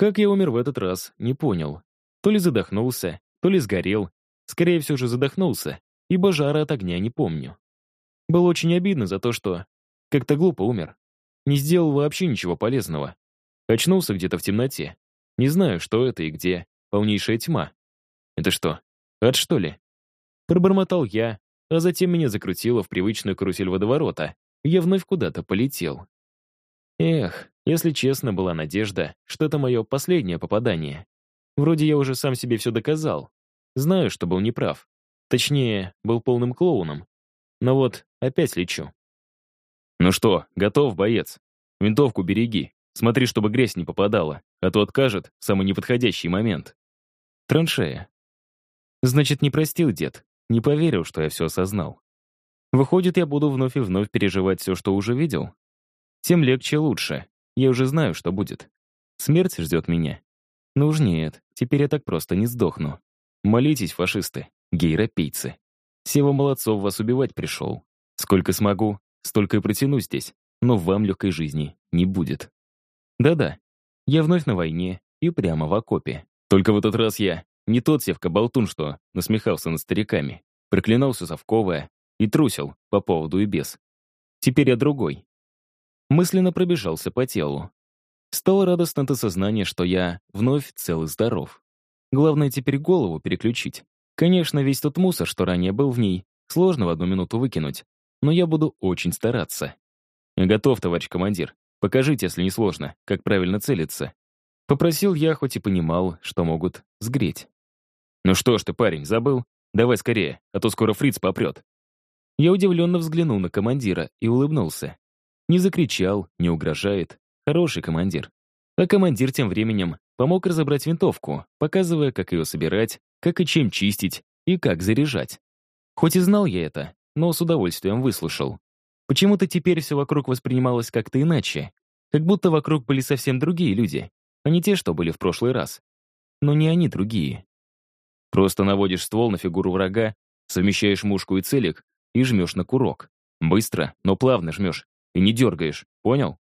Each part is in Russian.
Как я умер в этот раз, не понял. То ли задохнулся, то ли сгорел. Скорее всего же задохнулся, ибо жара от огня не помню. Было очень обидно за то, что как-то глупо умер. Не сделал вообще ничего полезного. Очнулся где-то в темноте. Не знаю, что это и где. Полнейшая тьма. Это что, ад что ли? Пробормотал я, а затем меня закрутило в привычную карусель водоворота. Я вновь куда-то полетел. Эх, если честно, была надежда, что это мое последнее попадание. Вроде я уже сам себе все доказал. Знаю, что был неправ. Точнее, был полным клоуном. Но вот опять лечу. «Ну что, готов, боец? Винтовку береги. Смотри, чтобы грязь не попадала, а то откажет в самый неподходящий момент». Траншея. Значит, не простил дед, не поверил, что я все осознал. Выходит, я буду вновь и вновь переживать все, что уже видел? Тем легче лучше. Я уже знаю, что будет. Смерть ждет меня. Ну уж нет, теперь я так просто не сдохну. Молитесь, фашисты, гейропейцы. Сева Молодцов вас убивать пришел. Сколько смогу, столько и протяну здесь, но вам легкой жизни не будет. Да-да, я вновь на войне и прямо в окопе. Только в этот раз я не тот Севка-болтун, что насмехался над стариками, проклинал все совковое и трусил по поводу и без. Теперь я другой. Мысленно пробежался по телу. Стало радостно от осознания, что я вновь цел и здоров. Главное теперь голову переключить. Конечно, весь тот мусор, что ранее был в ней, сложно в одну минуту выкинуть, но я буду очень стараться. Готов, товарищ командир. Покажите, если не сложно, как правильно целиться. Попросил я, хоть и понимал, что могут сгреть. «Ну что ж ты, парень, забыл? Давай скорее, а то скоро фриц попрет». Я удивленно взглянул на командира и улыбнулся. Не закричал, не угрожает. Хороший командир. А командир тем временем помог разобрать винтовку, показывая, как ее собирать, как и чем чистить и как заряжать. Хоть и знал я это, но с удовольствием выслушал. Почему-то теперь все вокруг воспринималось как-то иначе. Как будто вокруг были совсем другие люди, а не те, что были в прошлый раз. Но не они другие. Просто наводишь ствол на фигуру врага, совмещаешь мушку и целик и жмешь на курок. Быстро, но плавно жмешь. И не дергаешь, понял?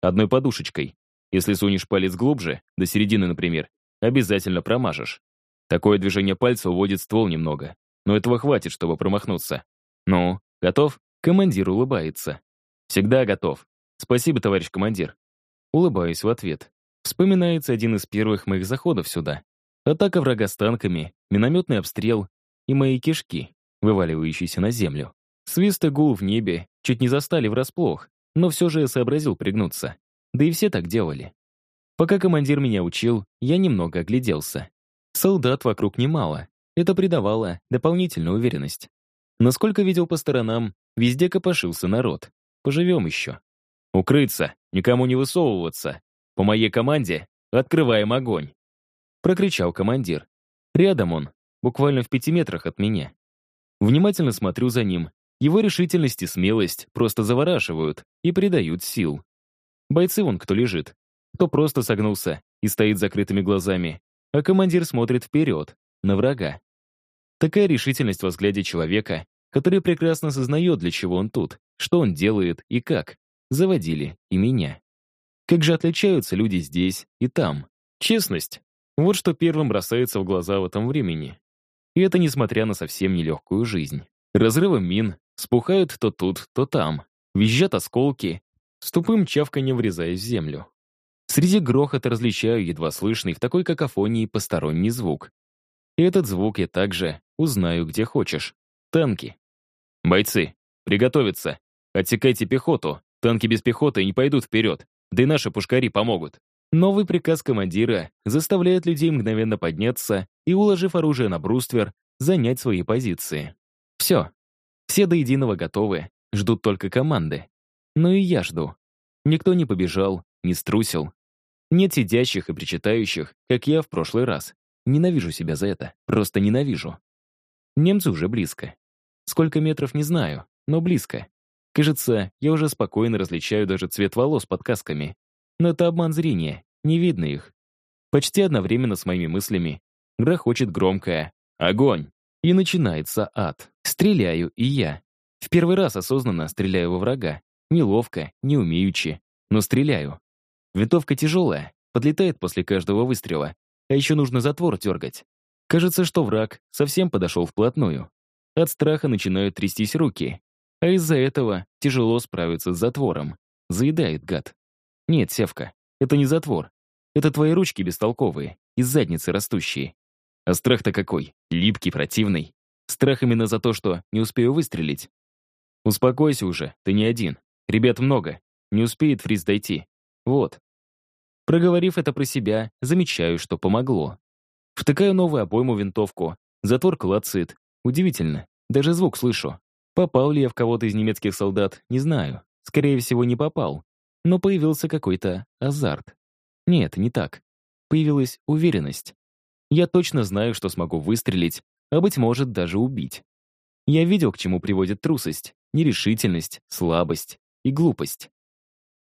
Одной подушечкой. Если сунешь палец глубже, до середины, например, обязательно промажешь. Такое движение пальца уводит ствол немного. Но этого хватит, чтобы промахнуться. Ну, готов? Командир улыбается. Всегда готов. Спасибо, товарищ командир. Улыбаюсь в ответ. Вспоминается один из первых моих заходов сюда. Атака врага с танками, минометный обстрел и мои кишки, вываливающиеся на землю. Свист и гул в небе чуть не застали врасплох, но все же я сообразил пригнуться. Да и все так делали. Пока командир меня учил, я немного огляделся. Солдат вокруг немало. Это придавало дополнительную уверенность. Насколько видел по сторонам, везде копошился народ. Поживем еще. Укрыться, никому не высовываться. По моей команде открываем огонь прокричал командир. Рядом он, буквально в пяти метрах от меня. Внимательно смотрю за ним. Его решительность и смелость просто завораживают и придают сил. Бойцы вон кто лежит, кто просто согнулся и стоит закрытыми глазами, а командир смотрит вперед, на врага. Такая решительность во взгляде человека, который прекрасно сознает, для чего он тут, что он делает и как, заводили и меня. Как же отличаются люди здесь и там. Честность вот что первым бросается в глаза в этом времени. И это несмотря на совсем нелегкую жизнь. Разрывы мин спухают то тут, то там. Визжат осколки, с тупым чавканьем врезаясь в землю. Среди грохота различаю едва слышный в такой какофонии посторонний звук. И этот звук я также узнаю где хочешь. Танки. Бойцы, приготовиться. Отсекайте пехоту. Танки без пехоты не пойдут вперед. Да и наши пушкари помогут. Новый приказ командира заставляет людей мгновенно подняться и, уложив оружие на бруствер, занять свои позиции. Все. Все до единого готовы, ждут только команды. Но и я жду. Никто не побежал, не струсил. Нет сидящих и причитающих, как я в прошлый раз. Ненавижу себя за это, просто ненавижу. Немцы уже близко. Сколько метров, не знаю, но близко. Кажется, я уже спокойно различаю даже цвет волос под касками, но это обман зрения, не видно их. Почти одновременно с моими мыслями грохочет громкое «Огонь!» И начинается ад. Стреляю и я. В первый раз осознанно стреляю во врага. Неловко, не умеючи, но стреляю. Винтовка тяжелая, подлетает после каждого выстрела. А еще нужно затвор дергать. Кажется, что враг совсем подошел вплотную. От страха начинают трястись руки. А из-за этого тяжело справиться с затвором. Заедает гад. Нет, Севка, это не затвор. Это твои ручки бестолковые, из задницы растущие. А страх-то какой? Липкий, противный. Страх именно за то, что не успею выстрелить. Успокойся уже, ты не один. Ребят много. Не успеет Фриз дойти. Вот. Проговорив это про себя, замечаю, что помогло. Втыкаю новую обойму в винтовку. Затвор клацает. Удивительно. Даже звук слышу. Попал ли я в кого-то из немецких солдат, не знаю. Скорее всего, не попал. Но появился какой-то азарт. Нет, не так. Появилась уверенность. Я точно знаю, что смогу выстрелить, а, быть может, даже убить. Я видел, к чему приводит трусость, нерешительность, слабость и глупость.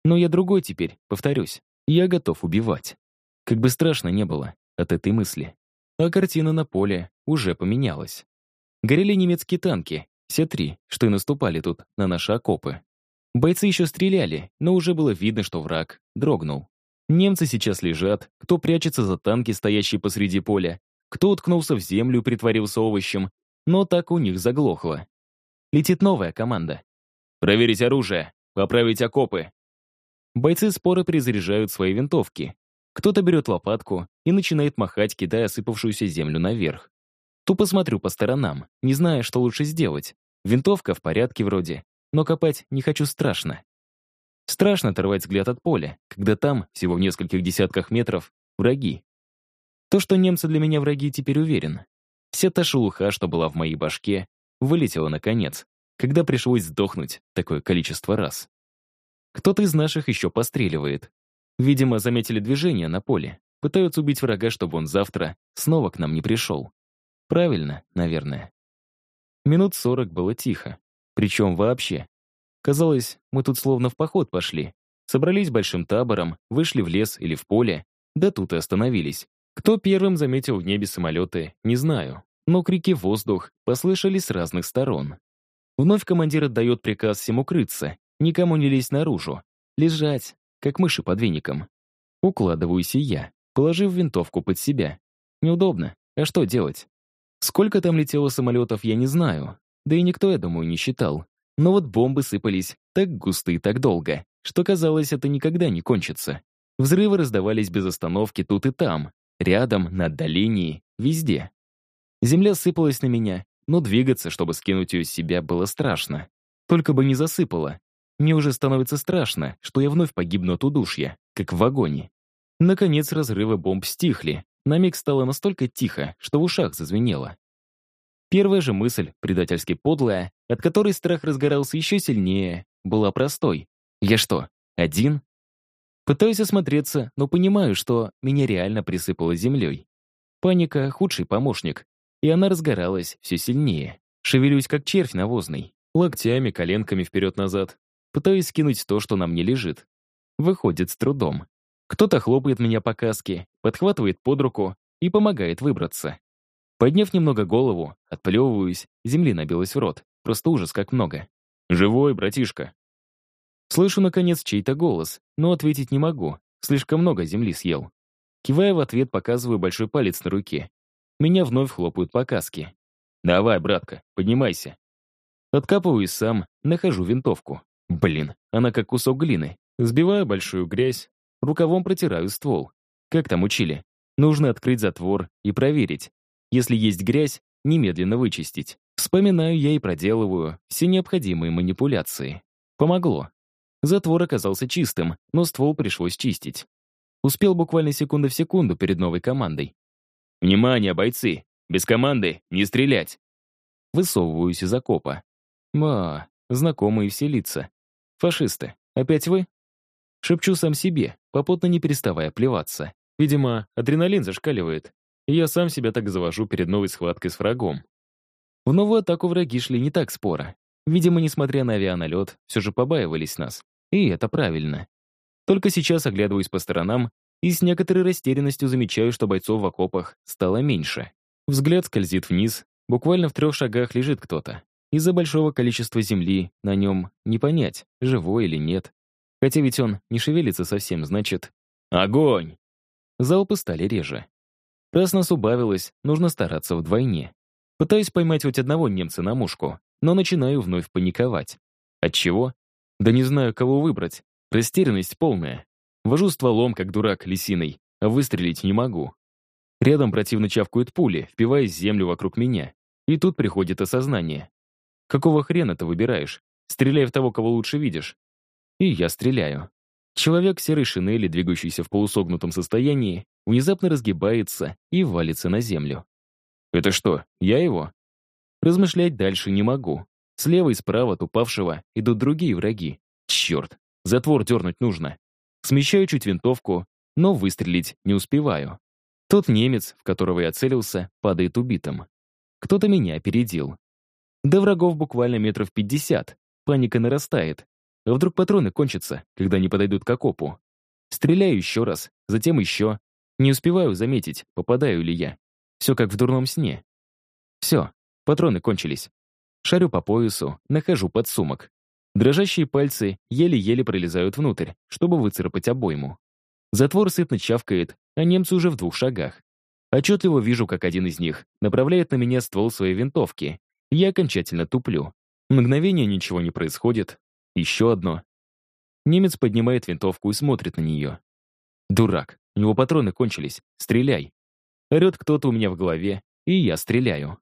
Но я другой теперь, повторюсь. Я готов убивать. Как бы страшно не было от этой мысли. А картина на поле уже поменялась. Горели немецкие танки, все три, что и наступали тут на наши окопы. Бойцы еще стреляли, но уже было видно, что враг дрогнул. Немцы сейчас лежат, кто прячется за танки, стоящие посреди поля, кто уткнулся в землю и притворился овощем, но так у них заглохло. Летит новая команда. «Проверить оружие! Поправить окопы!» Бойцы споры перезаряжают свои винтовки. Кто-то берет лопатку и начинает махать, кидая осыпавшуюся землю наверх. Тупо смотрю по сторонам, не зная, что лучше сделать. Винтовка в порядке вроде, но копать не хочу страшно. Страшно оторвать взгляд от поля, когда там, всего в нескольких десятках метров, враги. То, что немцы для меня враги, теперь уверен. Вся та шелуха, что была в моей башке, вылетела наконец, когда пришлось сдохнуть такое количество раз. Кто-то из наших еще постреливает. Видимо, заметили движение на поле, пытаются убить врага, чтобы он завтра снова к нам не пришел. Правильно, наверное. Минут сорок было тихо. Причем вообще. Казалось, мы тут словно в поход пошли. Собрались большим табором, вышли в лес или в поле, да тут и остановились. Кто первым заметил в небе самолеты, не знаю. Но крики воздух послышались с разных сторон. Вновь командир отдает приказ всем укрыться, никому не лезть наружу. Лежать, как мыши под веником. Укладываюсь и я, положив винтовку под себя. Неудобно. А что делать? Сколько там летело самолетов, я не знаю. Да и никто, я думаю, не считал. Но вот бомбы сыпались так густо и так долго, что казалось, это никогда не кончится. Взрывы раздавались без остановки тут и там, рядом, на отдалении, везде. Земля сыпалась на меня, но двигаться, чтобы скинуть ее с себя, было страшно. Только бы не засыпало. Мне уже становится страшно, что я вновь погибну от удушья, как в вагоне. Наконец разрывы бомб стихли. На миг стало настолько тихо, что в ушах зазвенело. Первая же мысль, предательски подлая, от которой страх разгорался еще сильнее, была простой. Я что, один? Пытаюсь осмотреться, но понимаю, что меня реально присыпало землей. Паника — худший помощник, и она разгоралась все сильнее. Шевелюсь, как червь навозный, локтями, коленками вперед-назад. Пытаюсь скинуть то, что на мне лежит. Выходит с трудом. Кто-то хлопает меня по каске, подхватывает под руку и помогает выбраться. Подняв немного голову, отплевываюсь, земли набилось в рот. Просто ужас, как много. «Живой, братишка!» Слышу, наконец, чей-то голос, но ответить не могу. Слишком много земли съел. Кивая в ответ, показываю большой палец на руке. Меня вновь хлопают по каске. «Давай, братка, поднимайся». Откапываюсь сам, нахожу винтовку. Блин, она как кусок глины. Сбиваю большую грязь, рукавом протираю ствол. Как там учили? Нужно открыть затвор и проверить, если есть грязь, немедленно вычистить. Вспоминаю я и проделываю все необходимые манипуляции. Помогло. Затвор оказался чистым, но ствол пришлось чистить. Успел буквально секунда в секунду перед новой командой. «Внимание, бойцы! Без команды не стрелять!» Высовываюсь из окопа. Ма, знакомые все лица. «Фашисты, опять вы?» Шепчу сам себе, попутно не переставая плеваться. Видимо, адреналин зашкаливает и я сам себя так завожу перед новой схваткой с врагом. В новую атаку враги шли не так споро. Видимо, несмотря на авианалет, все же побаивались нас. И это правильно. Только сейчас оглядываюсь по сторонам и с некоторой растерянностью замечаю, что бойцов в окопах стало меньше. Взгляд скользит вниз, буквально в трех шагах лежит кто-то. Из-за большого количества земли на нем не понять, живой или нет. Хотя ведь он не шевелится совсем, значит... «Огонь!» залпы стали реже. Раз нас убавилось, нужно стараться вдвойне. Пытаюсь поймать хоть одного немца на мушку, но начинаю вновь паниковать. Отчего? Да не знаю, кого выбрать. Растерянность полная. Вожу стволом, как дурак, лисиной, а выстрелить не могу. Рядом противно чавкают пули, впиваясь землю вокруг меня. И тут приходит осознание. Какого хрена ты выбираешь? Стреляй в того, кого лучше видишь. И я стреляю. Человек в серой шинели, двигающийся в полусогнутом состоянии, внезапно разгибается и валится на землю. Это что, я его? Размышлять дальше не могу. Слева и справа от упавшего идут другие враги. Черт, затвор дернуть нужно. Смещаю чуть винтовку, но выстрелить не успеваю. Тот немец, в которого я целился, падает убитым. Кто-то меня опередил. До врагов буквально метров пятьдесят. Паника нарастает. А вдруг патроны кончатся, когда они подойдут к окопу? Стреляю еще раз, затем еще. Не успеваю заметить, попадаю ли я. Все как в дурном сне. Все, патроны кончились. Шарю по поясу, нахожу подсумок. Дрожащие пальцы еле-еле пролезают внутрь, чтобы выцарапать обойму. Затвор сытно чавкает, а немцы уже в двух шагах. Отчетливо вижу, как один из них направляет на меня ствол своей винтовки. Я окончательно туплю. Мгновение ничего не происходит, еще одно. Немец поднимает винтовку и смотрит на нее. Дурак, у него патроны кончились. Стреляй. Орет кто-то у меня в голове, и я стреляю.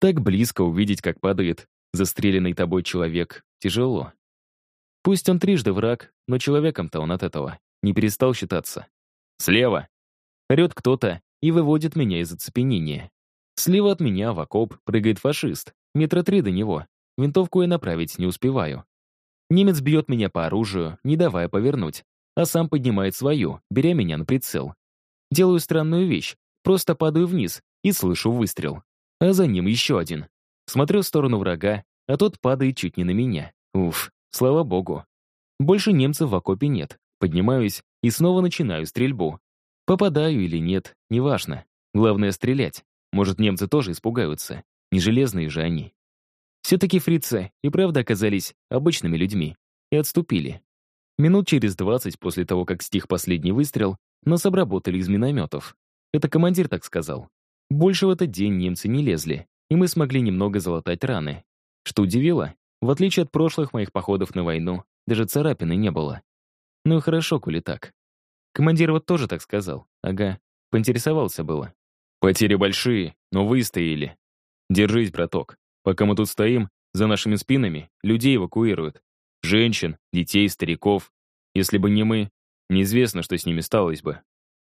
Так близко увидеть, как падает застреленный тобой человек, тяжело. Пусть он трижды враг, но человеком-то он от этого не перестал считаться. Слева. Орет кто-то и выводит меня из оцепенения. Слева от меня в окоп прыгает фашист, метра три до него. Винтовку я направить не успеваю. Немец бьет меня по оружию, не давая повернуть, а сам поднимает свою, беря меня на прицел. Делаю странную вещь, просто падаю вниз и слышу выстрел. А за ним еще один. Смотрю в сторону врага, а тот падает чуть не на меня. Уф, слава богу. Больше немцев в окопе нет. Поднимаюсь и снова начинаю стрельбу. Попадаю или нет, неважно. Главное — стрелять. Может, немцы тоже испугаются. Не железные же они. Все-таки фрицы и правда оказались обычными людьми и отступили. Минут через двадцать после того, как стих последний выстрел, нас обработали из минометов. Это командир так сказал. Больше в этот день немцы не лезли, и мы смогли немного залатать раны. Что удивило, в отличие от прошлых моих походов на войну, даже царапины не было. Ну и хорошо, коли так. Командир вот тоже так сказал. Ага, поинтересовался было. Потери большие, но выстояли. Держись, браток. Пока мы тут стоим, за нашими спинами людей эвакуируют. Женщин, детей, стариков. Если бы не мы, неизвестно, что с ними сталось бы.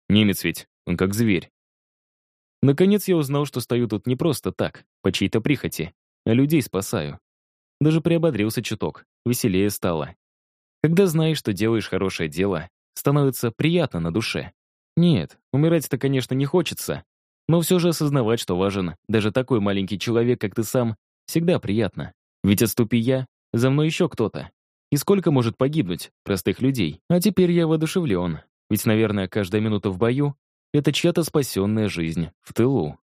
Немец ведь, он как зверь. Наконец я узнал, что стою тут не просто так, по чьей-то прихоти, а людей спасаю. Даже приободрился чуток, веселее стало. Когда знаешь, что делаешь хорошее дело, становится приятно на душе. Нет, умирать-то, конечно, не хочется, но все же осознавать, что важен даже такой маленький человек, как ты сам, всегда приятно. Ведь отступи я, за мной еще кто-то. И сколько может погибнуть простых людей? А теперь я воодушевлен. Ведь, наверное, каждая минута в бою — это чья-то спасенная жизнь в тылу.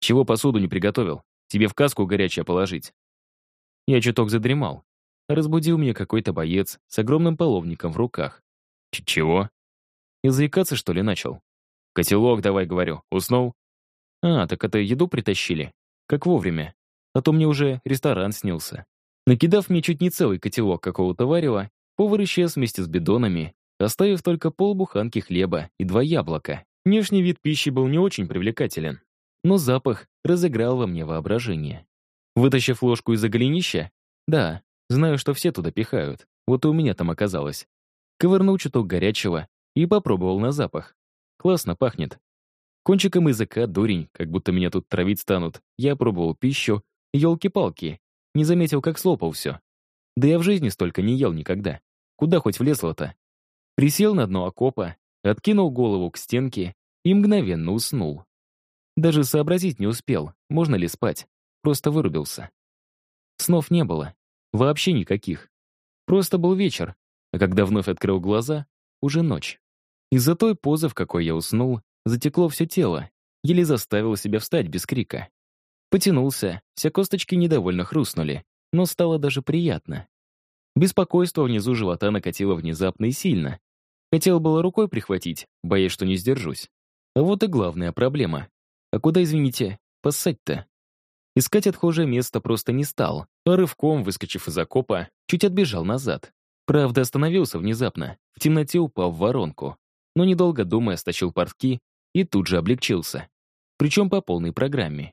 Чего посуду не приготовил? Тебе в каску горячее положить. Я чуток задремал. Разбудил меня какой-то боец с огромным половником в руках. Ч Чего? И заикаться, что ли, начал? «Котелок давай, говорю. Уснул?» «А, так это еду притащили. Как вовремя. А то мне уже ресторан снился». Накидав мне чуть не целый котелок какого-то варева, повар исчез вместе с бидонами, оставив только полбуханки хлеба и два яблока. Внешний вид пищи был не очень привлекателен, но запах разыграл во мне воображение. Вытащив ложку из-за голенища, да, знаю, что все туда пихают, вот и у меня там оказалось. Ковырнул чуток горячего и попробовал на запах. Классно пахнет. Кончиком языка, дурень, как будто меня тут травить станут. Я пробовал пищу, елки-палки. Не заметил, как слопал все. Да я в жизни столько не ел никогда. Куда хоть влезло-то? Присел на дно окопа, откинул голову к стенке и мгновенно уснул. Даже сообразить не успел, можно ли спать. Просто вырубился. Снов не было. Вообще никаких. Просто был вечер, а когда вновь открыл глаза, уже ночь. Из-за той позы, в какой я уснул, затекло все тело, еле заставил себя встать без крика. Потянулся, все косточки недовольно хрустнули, но стало даже приятно. Беспокойство внизу живота накатило внезапно и сильно. Хотел было рукой прихватить, боясь, что не сдержусь. А вот и главная проблема. А куда, извините, поссать-то? Искать отхожее место просто не стал, а рывком, выскочив из окопа, чуть отбежал назад. Правда, остановился внезапно, в темноте упав в воронку. Но недолго думая, стащил портки и тут же облегчился. Причем по полной программе.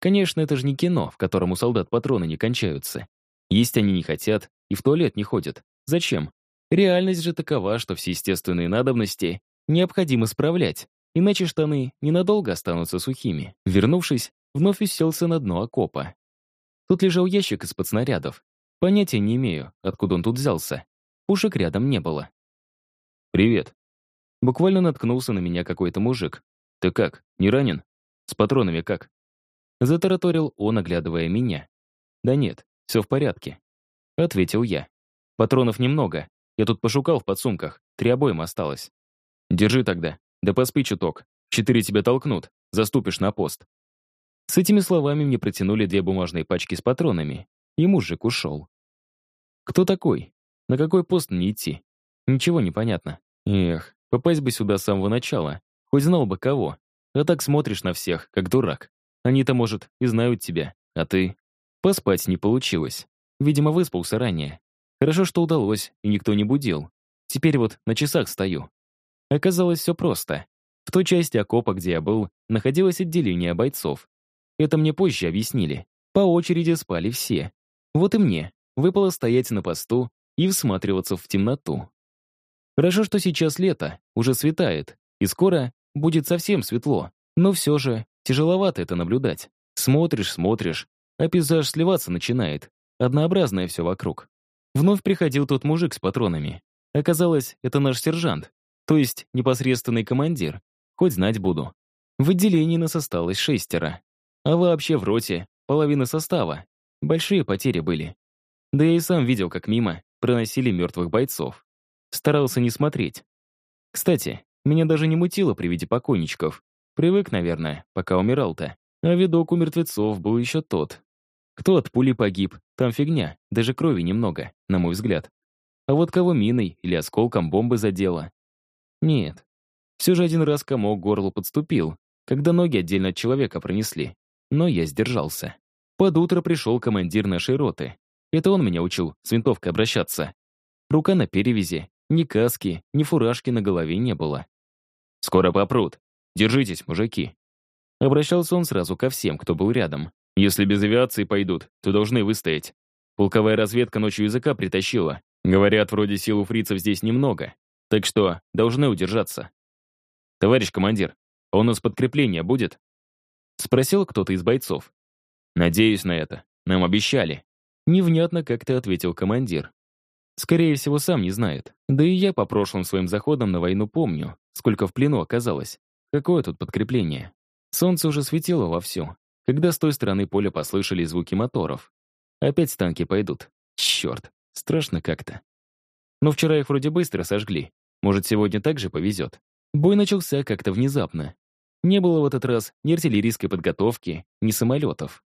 Конечно, это же не кино, в котором у солдат патроны не кончаются. Есть они не хотят и в туалет не ходят. Зачем? Реальность же такова, что все естественные надобности необходимо справлять, иначе штаны ненадолго останутся сухими. Вернувшись, вновь уселся на дно окопа. Тут лежал ящик из-под снарядов. Понятия не имею, откуда он тут взялся. Пушек рядом не было. «Привет». Буквально наткнулся на меня какой-то мужик. «Ты как, не ранен? С патронами как?» Затараторил он, оглядывая меня. «Да нет, все в порядке», — ответил я. «Патронов немного. Я тут пошукал в подсумках. Три обойма осталось». «Держи тогда. Да поспи чуток. Четыре тебя толкнут. Заступишь на пост». С этими словами мне протянули две бумажные пачки с патронами, и мужик ушел. Кто такой? На какой пост мне идти? Ничего не понятно. Эх, попасть бы сюда с самого начала. Хоть знал бы кого. А так смотришь на всех, как дурак. Они-то, может, и знают тебя, а ты... Поспать не получилось. Видимо, выспался ранее. Хорошо, что удалось, и никто не будил. Теперь вот на часах стою. Оказалось, все просто. В той части окопа, где я был, находилось отделение бойцов. Это мне позже объяснили. По очереди спали все. Вот и мне выпало стоять на посту и всматриваться в темноту. Хорошо, что сейчас лето, уже светает, и скоро будет совсем светло, но все же тяжеловато это наблюдать. Смотришь, смотришь, а пейзаж сливаться начинает. Однообразное все вокруг. Вновь приходил тот мужик с патронами. Оказалось, это наш сержант, то есть непосредственный командир. Хоть знать буду. В отделении нас осталось шестеро. А вообще в роте половина состава. Большие потери были. Да я и сам видел, как мимо проносили мертвых бойцов. Старался не смотреть. Кстати, меня даже не мутило при виде покойничков. Привык, наверное, пока умирал-то. А видок у мертвецов был еще тот. Кто от пули погиб, там фигня, даже крови немного, на мой взгляд. А вот кого миной или осколком бомбы задело? Нет. Все же один раз комок горлу подступил, когда ноги отдельно от человека пронесли но я сдержался. Под утро пришел командир нашей роты. Это он меня учил с винтовкой обращаться. Рука на перевязи, ни каски, ни фуражки на голове не было. «Скоро попрут. Держитесь, мужики». Обращался он сразу ко всем, кто был рядом. «Если без авиации пойдут, то должны выстоять. Полковая разведка ночью языка притащила. Говорят, вроде сил у фрицев здесь немного. Так что должны удержаться. Товарищ командир, а у нас подкрепление будет?» Спросил кто-то из бойцов. «Надеюсь на это. Нам обещали». Невнятно как-то ответил командир. Скорее всего, сам не знает. Да и я по прошлым своим заходам на войну помню, сколько в плену оказалось. Какое тут подкрепление? Солнце уже светило вовсю, когда с той стороны поля послышались звуки моторов. Опять танки пойдут. Черт, страшно как-то. Но вчера их вроде быстро сожгли. Может, сегодня также повезет. Бой начался как-то внезапно. Не было в этот раз ни артиллерийской подготовки, ни самолетов.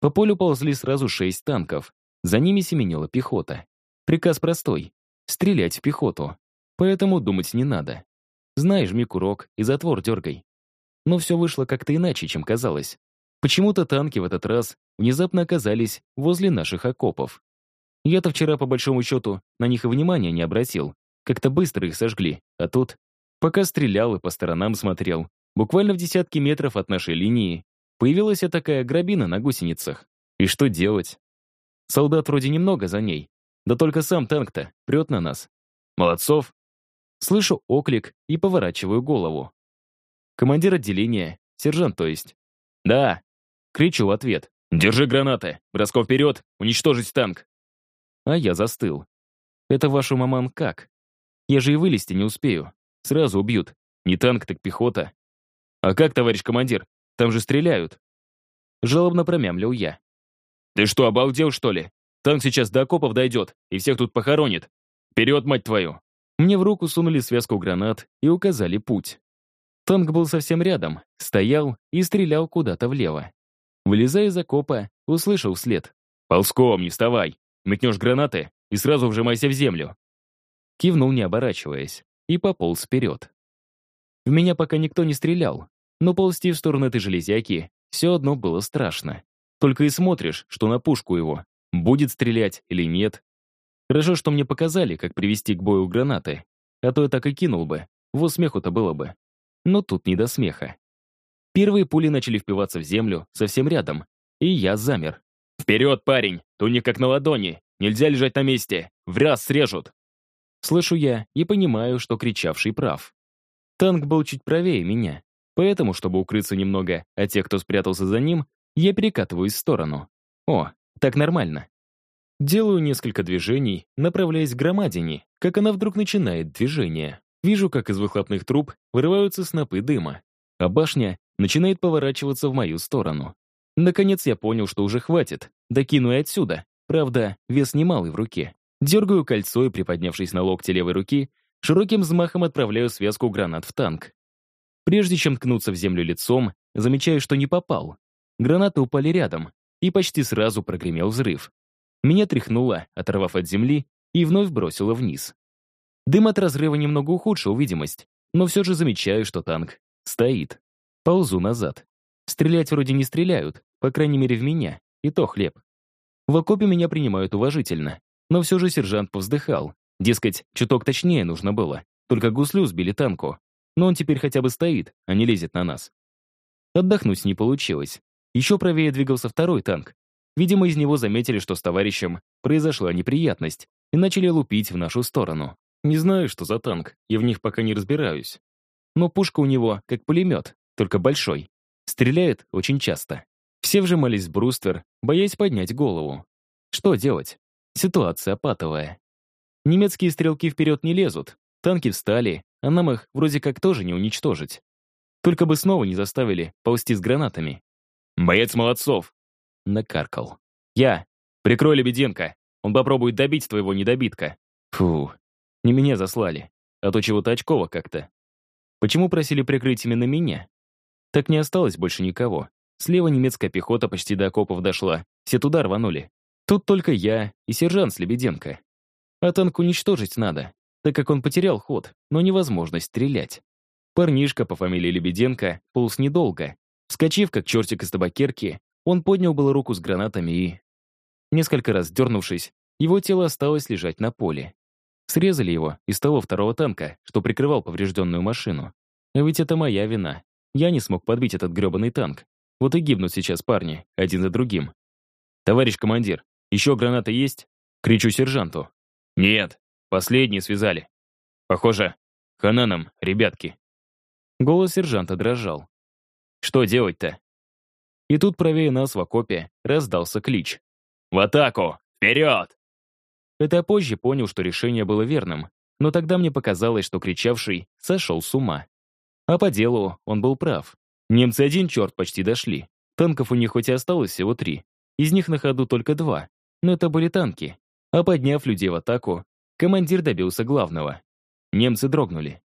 По полю ползли сразу шесть танков. За ними семенила пехота. Приказ простой — стрелять в пехоту. Поэтому думать не надо. Знаешь, жми курок и затвор дергай. Но все вышло как-то иначе, чем казалось. Почему-то танки в этот раз внезапно оказались возле наших окопов. Я-то вчера, по большому счету, на них и внимания не обратил. Как-то быстро их сожгли. А тут, пока стрелял и по сторонам смотрел, Буквально в десятки метров от нашей линии появилась такая грабина на гусеницах. И что делать? Солдат вроде немного за ней, да только сам танк-то прет на нас. Молодцов. Слышу оклик и поворачиваю голову. Командир отделения, сержант то есть. Да. Кричу в ответ. Держи гранаты. Бросков вперед. Уничтожить танк. А я застыл. Это вашу маман как? Я же и вылезти не успею. Сразу убьют. Не танк, так пехота. «А как, товарищ командир? Там же стреляют!» Жалобно промямлил я. «Ты что, обалдел, что ли? Танк сейчас до окопов дойдет и всех тут похоронит. Вперед, мать твою!» Мне в руку сунули связку гранат и указали путь. Танк был совсем рядом, стоял и стрелял куда-то влево. Вылезая из окопа, услышал след. «Ползком, не вставай! Метнешь гранаты и сразу вжимайся в землю!» Кивнул, не оборачиваясь. и пополз вперед. В меня пока никто не стрелял, но ползти в сторону этой железяки все одно было страшно. Только и смотришь, что на пушку его. Будет стрелять или нет. Хорошо, что мне показали, как привести к бою гранаты. А то я так и кинул бы. Во смеху-то было бы. Но тут не до смеха. Первые пули начали впиваться в землю совсем рядом, и я замер. «Вперед, парень! Туник как на ладони! Нельзя лежать на месте! В раз срежут!» Слышу я и понимаю, что кричавший прав. Танк был чуть правее меня, поэтому, чтобы укрыться немного от тех, кто спрятался за ним, я перекатываюсь в сторону. О, так нормально. Делаю несколько движений, направляясь к громадине, как она вдруг начинает движение. Вижу, как из выхлопных труб вырываются снопы дыма, а башня начинает поворачиваться в мою сторону. Наконец я понял, что уже хватит, докину и отсюда. Правда, вес немалый в руке. Дергаю кольцо и, приподнявшись на локте левой руки, широким взмахом отправляю связку гранат в танк. Прежде чем ткнуться в землю лицом, замечаю, что не попал. Гранаты упали рядом, и почти сразу прогремел взрыв. Меня тряхнуло, оторвав от земли, и вновь бросило вниз. Дым от разрыва немного ухудшил видимость, но все же замечаю, что танк стоит. Ползу назад. Стрелять вроде не стреляют, по крайней мере в меня, и то хлеб. В окопе меня принимают уважительно, но все же сержант повздыхал. Дескать, чуток точнее нужно было, только гуслю сбили танку. Но он теперь хотя бы стоит, а не лезет на нас. Отдохнуть не получилось. Еще правее двигался второй танк. Видимо, из него заметили, что с товарищем произошла неприятность, и начали лупить в нашу сторону. Не знаю, что за танк, я в них пока не разбираюсь. Но пушка у него как пулемет, только большой. Стреляет очень часто. Все вжимались в бруствер, боясь поднять голову. Что делать? Ситуация патовая. Немецкие стрелки вперед не лезут, танки встали, а нам их вроде как тоже не уничтожить. Только бы снова не заставили ползти с гранатами. «Боец молодцов!» — накаркал. «Я! Прикрой Лебеденко! Он попробует добить твоего недобитка!» Фу, не меня заслали, а то чего-то очково как-то. Почему просили прикрыть именно меня? Так не осталось больше никого. Слева немецкая пехота почти до окопов дошла, все туда рванули. Тут только я и сержант с Лебеденко. А танк уничтожить надо, так как он потерял ход, но невозможность стрелять. Парнишка по фамилии Лебеденко полз недолго, Вскочив, как чертик из табакерки, он поднял было руку с гранатами и... Несколько раз дернувшись, его тело осталось лежать на поле. Срезали его из того второго танка, что прикрывал поврежденную машину. Ведь это моя вина. Я не смог подбить этот гребаный танк. Вот и гибнут сейчас парни, один за другим. «Товарищ командир, еще гранаты есть?» Кричу сержанту. «Нет, последние связали. Похоже, хана нам, ребятки». Голос сержанта дрожал. Что делать-то? И тут правее нас в окопе раздался клич. «В атаку! Вперед!» Это позже понял, что решение было верным, но тогда мне показалось, что кричавший сошел с ума. А по делу он был прав. Немцы один черт почти дошли. Танков у них хоть и осталось всего три. Из них на ходу только два. Но это были танки. А подняв людей в атаку, командир добился главного. Немцы дрогнули.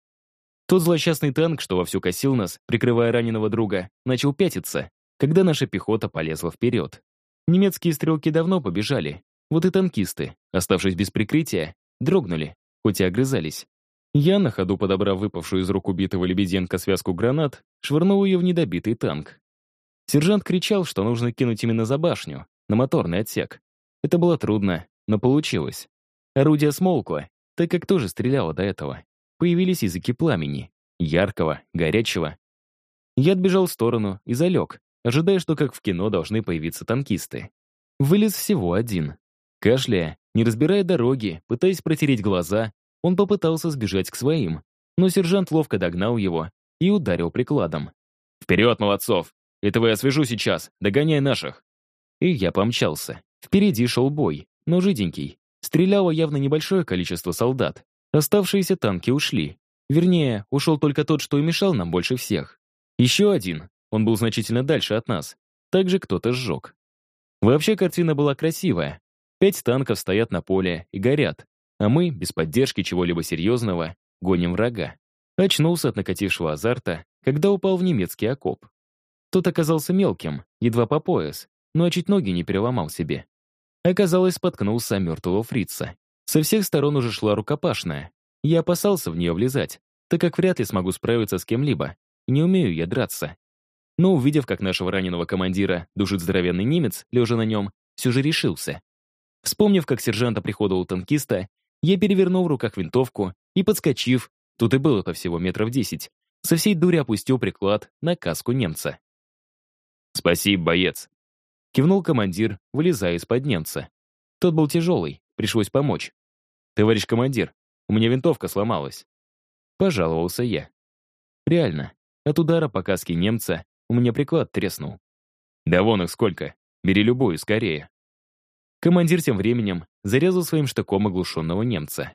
Тот злосчастный танк, что вовсю косил нас, прикрывая раненого друга, начал пятиться, когда наша пехота полезла вперед. Немецкие стрелки давно побежали, вот и танкисты, оставшись без прикрытия, дрогнули, хоть и огрызались. Я, на ходу подобрав выпавшую из рук убитого Лебеденко связку гранат, швырнул ее в недобитый танк. Сержант кричал, что нужно кинуть именно за башню, на моторный отсек. Это было трудно, но получилось. Орудие смолкло, так как тоже стреляло до этого появились языки пламени, яркого, горячего. Я отбежал в сторону и залег, ожидая, что как в кино должны появиться танкисты. Вылез всего один. Кашляя, не разбирая дороги, пытаясь протереть глаза, он попытался сбежать к своим, но сержант ловко догнал его и ударил прикладом. «Вперед, молодцов! Этого я свяжу сейчас, догоняй наших!» И я помчался. Впереди шел бой, но жиденький. Стреляло явно небольшое количество солдат, Оставшиеся танки ушли. Вернее, ушел только тот, что и мешал нам больше всех. Еще один, он был значительно дальше от нас. Также кто-то сжег. Вообще картина была красивая. Пять танков стоят на поле и горят, а мы, без поддержки чего-либо серьезного, гоним врага. Очнулся от накатившего азарта, когда упал в немецкий окоп. Тот оказался мелким, едва по пояс, но чуть ноги не переломал себе. Оказалось, споткнулся мертвого фрица. Со всех сторон уже шла рукопашная. я опасался в нее влезать, так как вряд ли смогу справиться с кем-либо. Не умею я драться. Но увидев, как нашего раненого командира душит здоровенный немец, лежа на нем, все же решился. Вспомнив, как сержант оприходовал танкиста, я перевернул в руках винтовку и, подскочив, тут и было-то всего метров десять, со всей дури опустил приклад на каску немца. «Спасибо, боец!» — кивнул командир, вылезая из-под немца. Тот был тяжелый, пришлось помочь. «Товарищ командир, у меня винтовка сломалась». Пожаловался я. Реально, от удара по каске немца у меня приклад треснул. «Да вон их сколько! Бери любую, скорее!» Командир тем временем зарезал своим штыком оглушенного немца.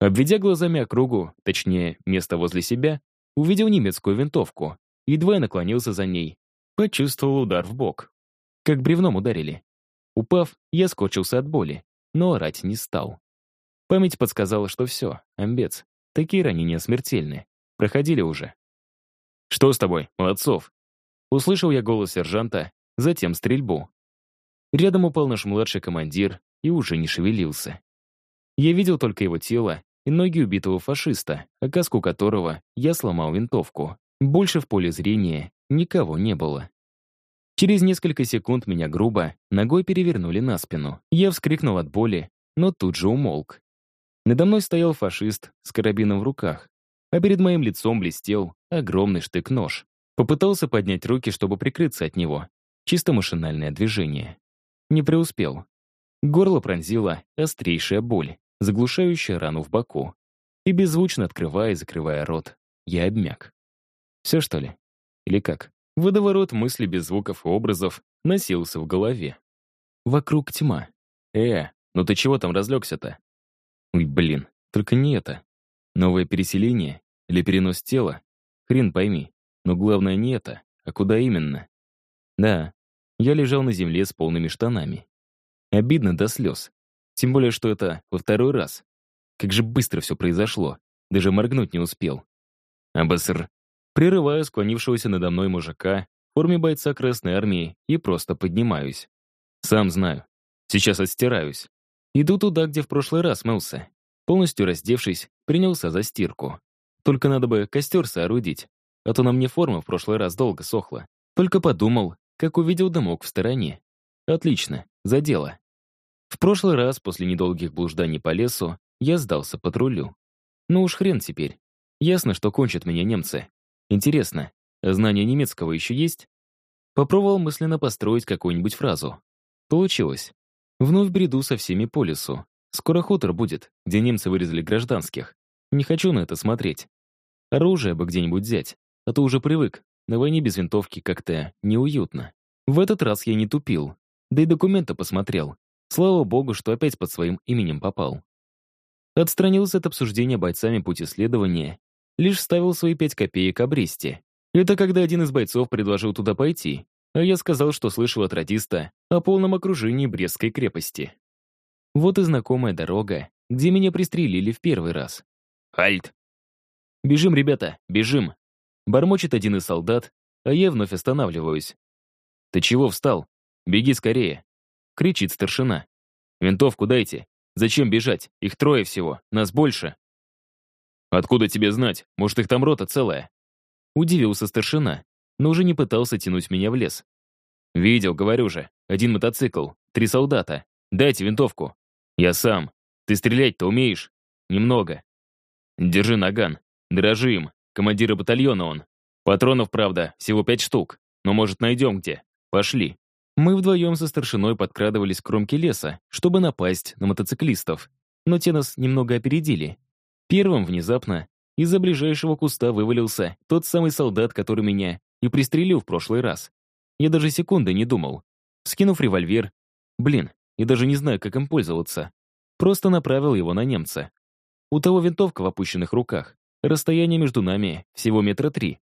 Обведя глазами округу, точнее, место возле себя, увидел немецкую винтовку. Едва наклонился за ней. Почувствовал удар в бок. Как бревном ударили. Упав, я скорчился от боли, но орать не стал. Память подсказала, что все, амбец. Такие ранения смертельны. Проходили уже. «Что с тобой, Молодцов?» Услышал я голос сержанта, затем стрельбу. Рядом упал наш младший командир и уже не шевелился. Я видел только его тело и ноги убитого фашиста, о каску которого я сломал винтовку. Больше в поле зрения никого не было. Через несколько секунд меня грубо ногой перевернули на спину. Я вскрикнул от боли, но тут же умолк. Надо мной стоял фашист с карабином в руках, а перед моим лицом блестел огромный штык-нож. Попытался поднять руки, чтобы прикрыться от него. Чисто машинальное движение. Не преуспел. Горло пронзила острейшая боль, заглушающая рану в боку. И беззвучно открывая и закрывая рот, я обмяк. Все что ли? Или как? Водоворот мыслей без звуков и образов носился в голове. Вокруг тьма. Э, ну ты чего там разлегся-то? Ой, блин, только не это. Новое переселение или перенос тела? Хрен пойми. Но главное не это, а куда именно? Да, я лежал на земле с полными штанами. Обидно до слез. Тем более, что это во второй раз. Как же быстро все произошло. Даже моргнуть не успел. Абаср. Прерываю склонившегося надо мной мужика в форме бойца Красной Армии и просто поднимаюсь. Сам знаю. Сейчас отстираюсь. Иду туда, где в прошлый раз мылся. Полностью раздевшись, принялся за стирку. Только надо бы костер соорудить, а то на мне форма в прошлый раз долго сохла. Только подумал, как увидел дымок в стороне. Отлично, за дело. В прошлый раз, после недолгих блужданий по лесу, я сдался патрулю. Ну уж хрен теперь. Ясно, что кончат меня немцы. Интересно, знание немецкого еще есть? Попробовал мысленно построить какую-нибудь фразу. Получилось. Вновь бреду со всеми по лесу. Скоро хутор будет, где немцы вырезали гражданских. Не хочу на это смотреть. Оружие бы где-нибудь взять, а то уже привык, на войне без винтовки как-то неуютно. В этот раз я не тупил. Да и документы посмотрел. Слава богу, что опять под своим именем попал. Отстранился от обсуждения бойцами путь исследования, лишь ставил свои пять копеек о Бресте. Это когда один из бойцов предложил туда пойти, а я сказал, что слышал от радиста о полном окружении Брестской крепости. Вот и знакомая дорога, где меня пристрелили в первый раз. «Хальт!» «Бежим, ребята, бежим!» Бормочет один из солдат, а я вновь останавливаюсь. «Ты чего встал? Беги скорее!» Кричит старшина. «Винтовку дайте! Зачем бежать? Их трое всего, нас больше!» «Откуда тебе знать? Может, их там рота целая?» Удивился старшина, но уже не пытался тянуть меня в лес. «Видел, говорю же. Один мотоцикл, три солдата. Дайте винтовку». «Я сам. Ты стрелять-то умеешь?» «Немного». «Держи наган. Дрожи им. Командира батальона он. Патронов, правда, всего пять штук. Но, может, найдем где. Пошли. Мы вдвоем со старшиной подкрадывались к кромке леса, чтобы напасть на мотоциклистов. Но те нас немного опередили. Первым внезапно из-за ближайшего куста вывалился тот самый солдат, который меня и пристрелил в прошлый раз. Я даже секунды не думал. Скинув револьвер, блин, я даже не знаю, как им пользоваться, просто направил его на немца. У того винтовка в опущенных руках. Расстояние между нами всего метра три.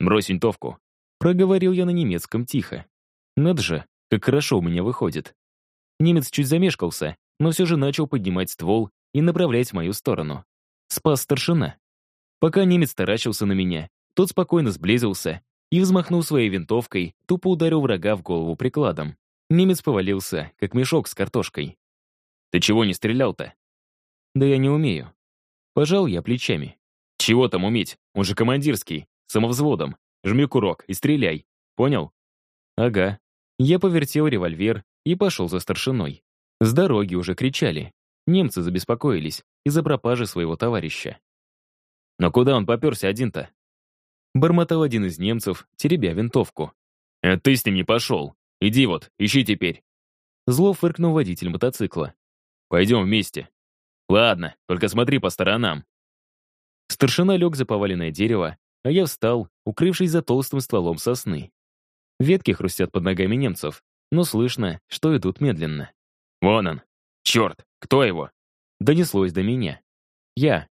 «Брось винтовку», — проговорил я на немецком тихо. Надо же, как хорошо у меня выходит. Немец чуть замешкался, но все же начал поднимать ствол и направлять в мою сторону. Спас старшина. Пока немец таращился на меня, тот спокойно сблизился и, взмахнув своей винтовкой, тупо ударил врага в голову прикладом. Немец повалился, как мешок с картошкой. «Ты чего не стрелял-то?» «Да я не умею». Пожал я плечами. Чего там уметь? Он же командирский, самовзводом. Жми курок и стреляй. Понял? Ага. Я повертел револьвер и пошел за старшиной. С дороги уже кричали. Немцы забеспокоились из-за пропажи своего товарища. Но куда он поперся один-то? Бормотал один из немцев, теребя винтовку. «Это ты с ним не пошел. Иди вот, ищи теперь». Зло фыркнул водитель мотоцикла. «Пойдем вместе». «Ладно, только смотри по сторонам». Старшина лег за поваленное дерево, а я встал, укрывшись за толстым стволом сосны. Ветки хрустят под ногами немцев, но слышно, что идут медленно. «Вон он! Черт! Кто его?» Донеслось до меня. «Я».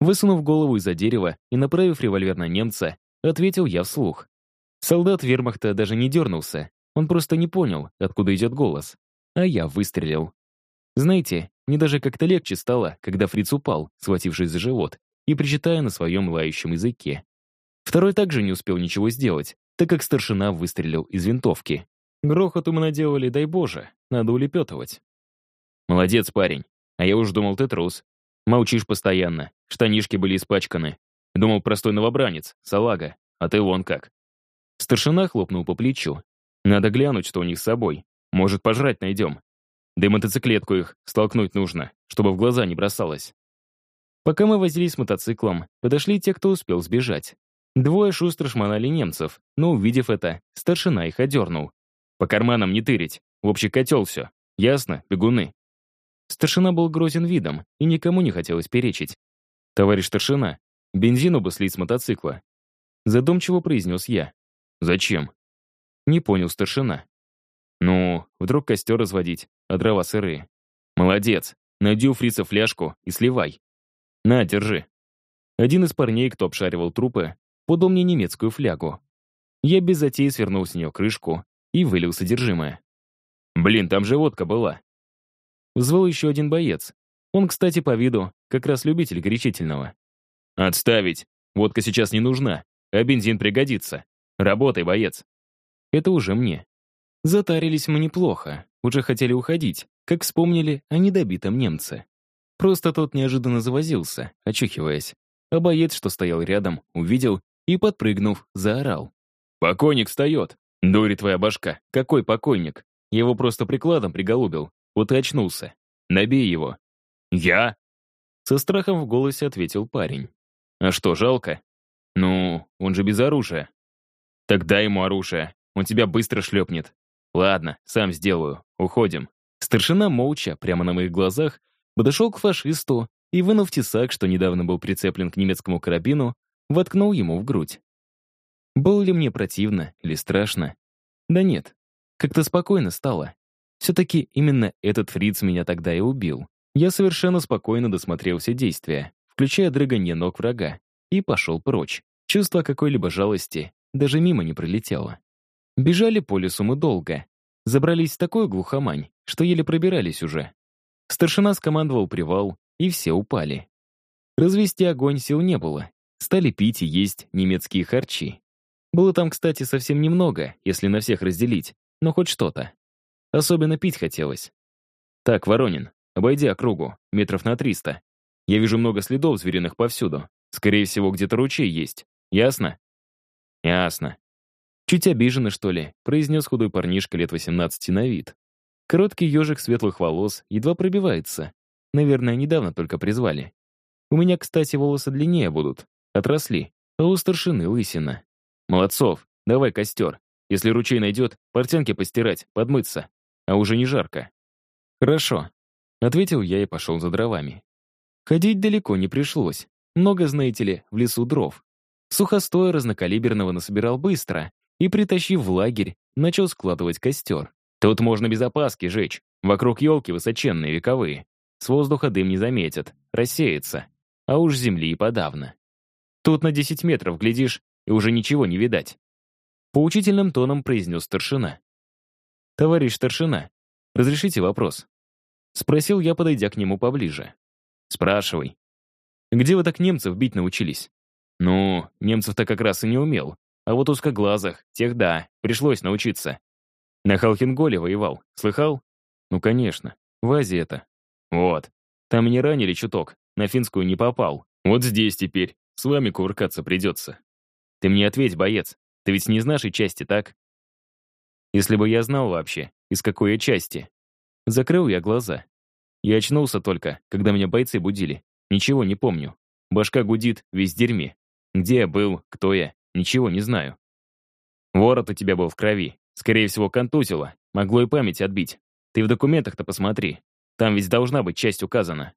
Высунув голову из-за дерева и направив револьвер на немца, ответил я вслух. Солдат вермахта даже не дернулся, он просто не понял, откуда идет голос. А я выстрелил. Знаете, мне даже как-то легче стало, когда фриц упал, схватившись за живот, и причитая на своем лающем языке. Второй также не успел ничего сделать, так как старшина выстрелил из винтовки. Грохоту мы наделали, дай боже, надо улепетывать. Молодец, парень. А я уж думал, ты трус. Молчишь постоянно, штанишки были испачканы. Думал, простой новобранец, салага, а ты вон как. Старшина хлопнул по плечу. Надо глянуть, что у них с собой. Может, пожрать найдем. Да и мотоциклетку их столкнуть нужно, чтобы в глаза не бросалось. Пока мы возились с мотоциклом, подошли те, кто успел сбежать. Двое шустро шмонали немцев, но, увидев это, старшина их одернул. «По карманам не тырить, в общий котел все. Ясно, бегуны?» Старшина был грозен видом, и никому не хотелось перечить. «Товарищ старшина, бензину бы слить с мотоцикла». Задумчиво произнес я. «Зачем?» Не понял старшина. «Ну, вдруг костер разводить, а дрова сырые. Молодец, найди у фрица фляжку и сливай. На, держи». Один из парней, кто обшаривал трупы, подал мне немецкую флягу. Я без затеи свернул с нее крышку и вылил содержимое. «Блин, там же водка была». Взвал еще один боец. Он, кстати, по виду, как раз любитель горячительного. «Отставить! Водка сейчас не нужна, а бензин пригодится. Работай, боец!» Это уже мне. Затарились мы неплохо, уже хотели уходить, как вспомнили о недобитом немце. Просто тот неожиданно завозился, очухиваясь. А боец, что стоял рядом, увидел и, подпрыгнув, заорал. «Покойник встает! Дури твоя башка! Какой покойник? Его просто прикладом приголубил. Вот и очнулся. Набей его». «Я?» Со страхом в голосе ответил парень. «А что, жалко?» «Ну, он же без оружия». «Так дай ему оружие. Он тебя быстро шлепнет. Ладно, сам сделаю. Уходим». Старшина молча, прямо на моих глазах, подошел к фашисту и, вынув тесак, что недавно был прицеплен к немецкому карабину, воткнул ему в грудь. Было ли мне противно или страшно? Да нет, как-то спокойно стало. Все-таки именно этот фриц меня тогда и убил. Я совершенно спокойно досмотрел все действия, включая дрыганье ног врага, и пошел прочь. Чувство какой-либо жалости даже мимо не пролетело. Бежали по лесу мы долго. Забрались в такую глухомань, что еле пробирались уже. Старшина скомандовал привал, и все упали. Развести огонь сил не было. Стали пить и есть немецкие харчи. Было там, кстати, совсем немного, если на всех разделить, но хоть что-то. Особенно пить хотелось. Так, Воронин, обойди округу, метров на триста. Я вижу много следов звериных повсюду. Скорее всего, где-то ручей есть. Ясно? Ясно. Чуть обиженно, что ли, произнес худой парнишка лет 18 на вид. Короткий ежик светлых волос едва пробивается. Наверное, недавно только призвали. У меня, кстати, волосы длиннее будут. Отросли. А у старшины лысина. Молодцов, давай костер. Если ручей найдет, портянки постирать, подмыться. А уже не жарко. Хорошо. Ответил я и пошел за дровами. Ходить далеко не пришлось. Много, знаете ли, в лесу дров. Сухостоя разнокалиберного насобирал быстро и, притащив в лагерь, начал складывать костер. Тут можно без опаски жечь. Вокруг елки высоченные, вековые. С воздуха дым не заметят, рассеется. А уж земли и подавно. Тут на 10 метров глядишь, и уже ничего не видать. Поучительным тоном произнес старшина. «Товарищ старшина, разрешите вопрос?» Спросил я, подойдя к нему поближе. «Спрашивай. Где вы так немцев бить научились?» «Ну, немцев-то как раз и не умел. А вот узкоглазых, тех да, пришлось научиться. На Халхинголе воевал, слыхал? Ну, конечно, в Азии это. Вот. Там не ранили чуток, на финскую не попал. Вот здесь теперь с вами кувыркаться придется. Ты мне ответь, боец, ты ведь не из нашей части, так? Если бы я знал вообще, из какой я части. Закрыл я глаза. Я очнулся только, когда меня бойцы будили. Ничего не помню. Башка гудит, весь дерьме. Где я был, кто я, ничего не знаю. Ворот у тебя был в крови. Скорее всего, контузило. Могло и память отбить. Ты в документах-то посмотри. Там ведь должна быть часть указана.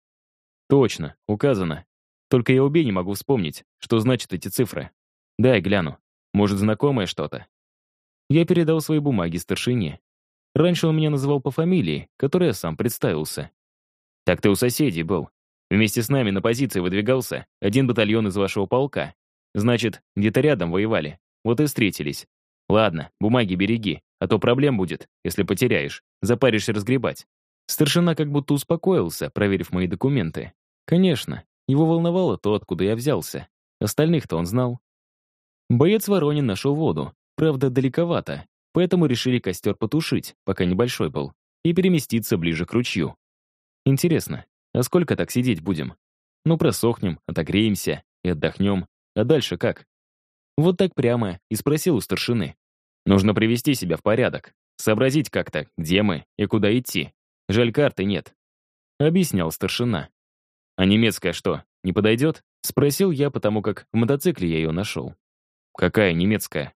Точно, указано. Только я убей не могу вспомнить, что значат эти цифры. Дай гляну. Может, знакомое что-то? Я передал свои бумаги старшине. Раньше он меня называл по фамилии, которой я сам представился. Так ты у соседей был. Вместе с нами на позиции выдвигался один батальон из вашего полка. Значит, где-то рядом воевали. Вот и встретились. Ладно, бумаги береги, а то проблем будет, если потеряешь. Запаришься разгребать. Старшина как будто успокоился, проверив мои документы. Конечно, его волновало то, откуда я взялся. Остальных-то он знал. Боец Воронин нашел воду, правда, далековато, поэтому решили костер потушить, пока небольшой был, и переместиться ближе к ручью. Интересно, а сколько так сидеть будем? Ну, просохнем, отогреемся и отдохнем. А дальше как? Вот так прямо и спросил у старшины. Нужно привести себя в порядок, сообразить как-то, где мы и куда идти. Жаль, карты нет. Объяснял старшина. А немецкая что, не подойдет? Спросил я, потому как в мотоцикле я ее нашел. Какая немецкая?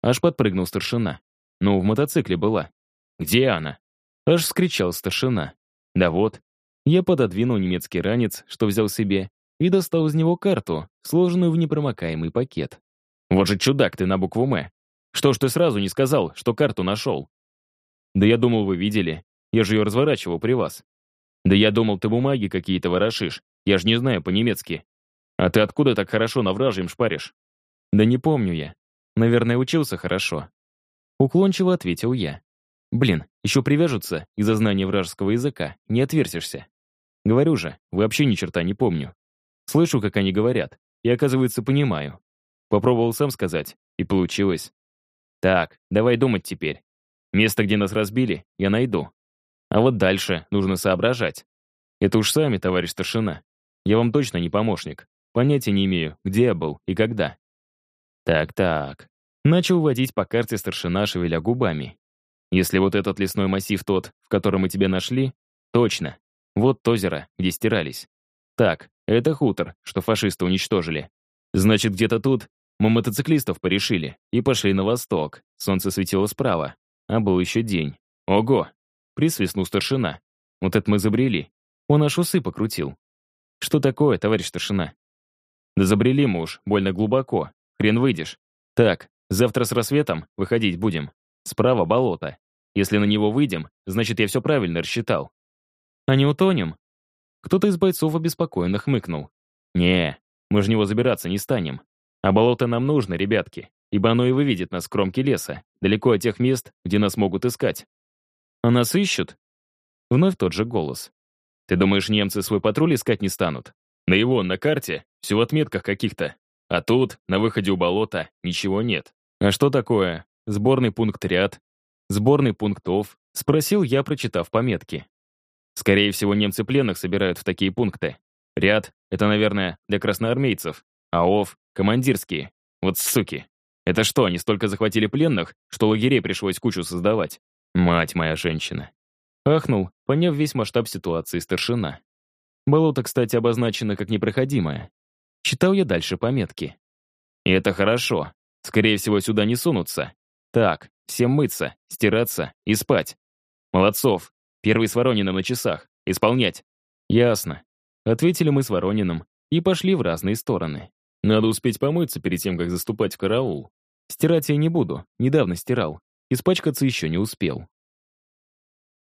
Аж подпрыгнул старшина. Ну, в мотоцикле была. Где она? Аж скричал старшина. Да вот. Я пододвинул немецкий ранец, что взял себе, и достал из него карту, сложенную в непромокаемый пакет. Вот же чудак ты на букву «М». Что ж ты сразу не сказал, что карту нашел? Да я думал, вы видели. Я же ее разворачивал при вас. Да я думал, ты бумаги какие-то ворошишь. Я же не знаю по-немецки. А ты откуда так хорошо на вражьем шпаришь? Да не помню я. Наверное, учился хорошо. Уклончиво ответил я. Блин, еще привяжутся из-за знания вражеского языка. Не отвертишься. Говорю же, вообще ни черта не помню. Слышу, как они говорят, и, оказывается, понимаю. Попробовал сам сказать, и получилось. Так, давай думать теперь. Место, где нас разбили, я найду. А вот дальше нужно соображать. Это уж сами, товарищ старшина. Я вам точно не помощник. Понятия не имею, где я был и когда. Так-так. Начал водить по карте старшина, шевеля губами. Если вот этот лесной массив тот, в котором мы тебя нашли, точно. Вот озеро, где стирались. Так, это хутор, что фашисты уничтожили. Значит, где-то тут мы мотоциклистов порешили и пошли на восток. Солнце светило справа, а был еще день. Ого! Присвистнул старшина. Вот это мы забрели. Он аж усы покрутил. Что такое, товарищ старшина? Да забрели мы уж, больно глубоко. Хрен выйдешь. Так, завтра с рассветом выходить будем. Справа болото. Если на него выйдем, значит, я все правильно рассчитал. А не утонем? Кто-то из бойцов обеспокоенно хмыкнул. «Не, мы же него забираться не станем. А болото нам нужно, ребятки, ибо оно и выведет нас с кромки леса, далеко от тех мест, где нас могут искать. А нас ищут?» Вновь тот же голос. «Ты думаешь, немцы свой патруль искать не станут? На его, на карте, все в отметках каких-то. А тут, на выходе у болота, ничего нет. А что такое? Сборный пункт ряд? Сборный пунктов?» Спросил я, прочитав пометки. Скорее всего, немцы пленных собирают в такие пункты. Ряд — это, наверное, для красноармейцев, а ОВ — командирские. Вот суки. Это что, они столько захватили пленных, что лагерей пришлось кучу создавать? Мать моя женщина. Ахнул, поняв весь масштаб ситуации старшина. Болото, кстати, обозначено как непроходимое. Читал я дальше пометки. И это хорошо. Скорее всего, сюда не сунутся. Так, всем мыться, стираться и спать. Молодцов, Первый с Ворониным на часах. Исполнять. Ясно. Ответили мы с Ворониным и пошли в разные стороны. Надо успеть помыться перед тем, как заступать в караул. Стирать я не буду, недавно стирал. Испачкаться еще не успел.